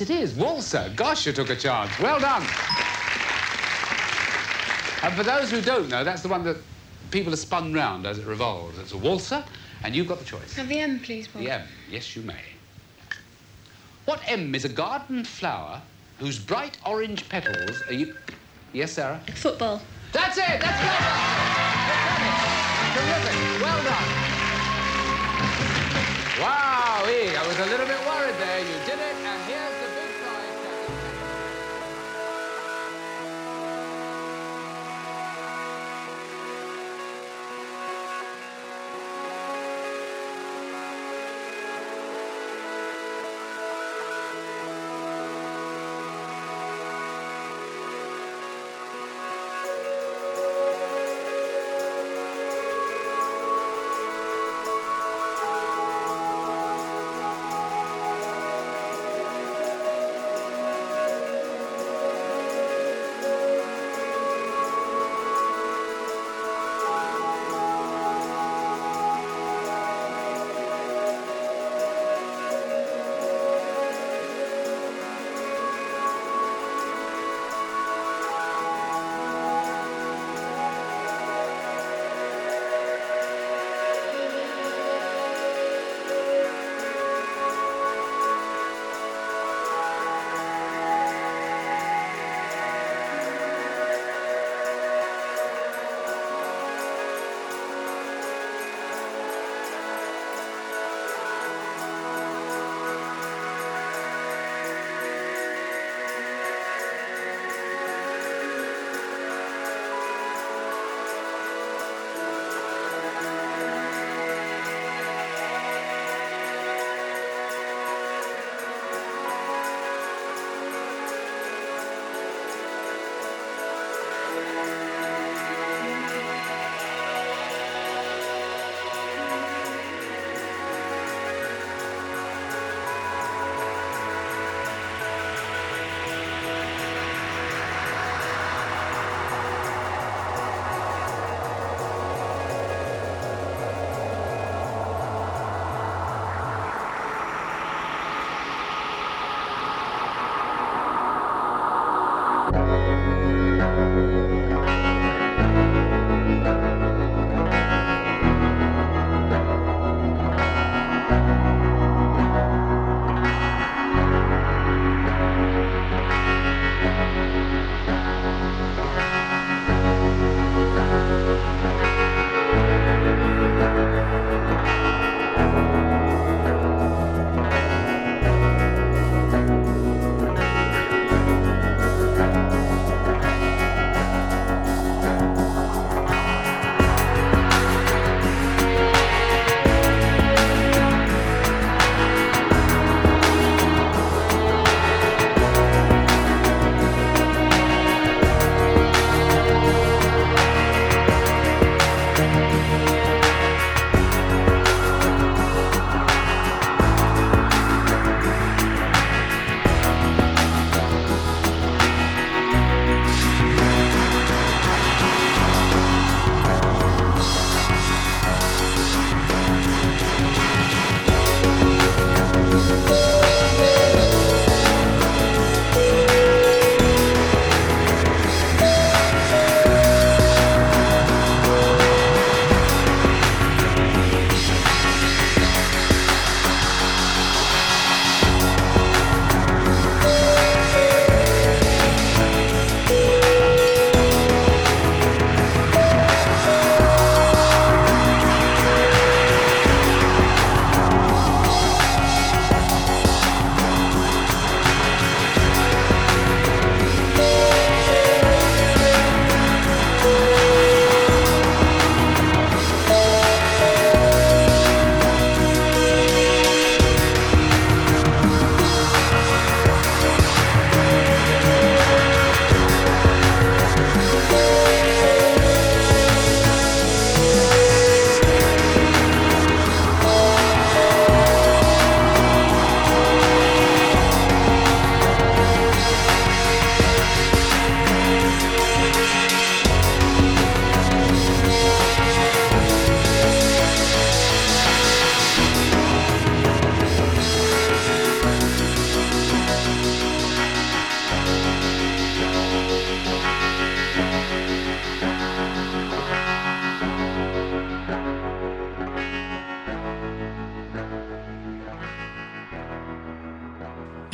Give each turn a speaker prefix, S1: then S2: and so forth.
S1: Yes, it is. Waltzer. Gosh, you took a chance. Well done. And for those who don't know, that's the one that people are spun round as it revolves. It's a waltzer, and you've got the choice.
S2: Have the M, please, Bob.
S1: The M. Yes, you may. What M is a garden flower whose bright orange petals are you... Yes, Sarah?
S2: Football.
S1: That's it. That's good. Terrific. Well done. Wow, I was